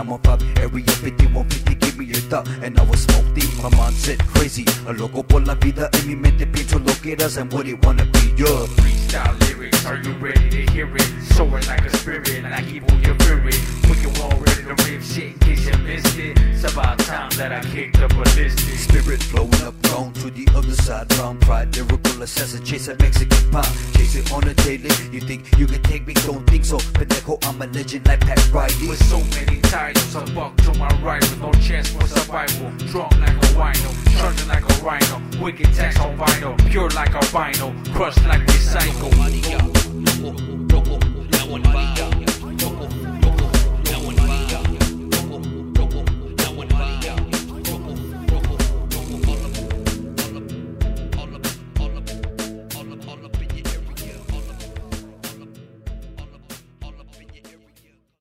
I'm on pop, area 5150, give me your thought. And I was smoke deep, my mind said crazy. A loco por la vida, en mi mente pienso lo que eras and what it wanna be. Yo, Freestyle lyrics, are you ready to hear it? Soaring like a spirit, like evil your fury. Wicked wall ready to rip shit in case you missed it. It's about time that I kicked up a ballistic. Spirit flowing up, gone to the other side. Round pride, lyrical assassin, chase a Mexican pie. Chase it on a daily. You think you can take me? Don't think so. Pendejo, I'm a legend like Pat Riley. With so many titles, I buck to my right with no chance for survival. Drunk like a wino, charging like a rhino. Wicked tax on vinyl, pure like albino, crushed like recycle.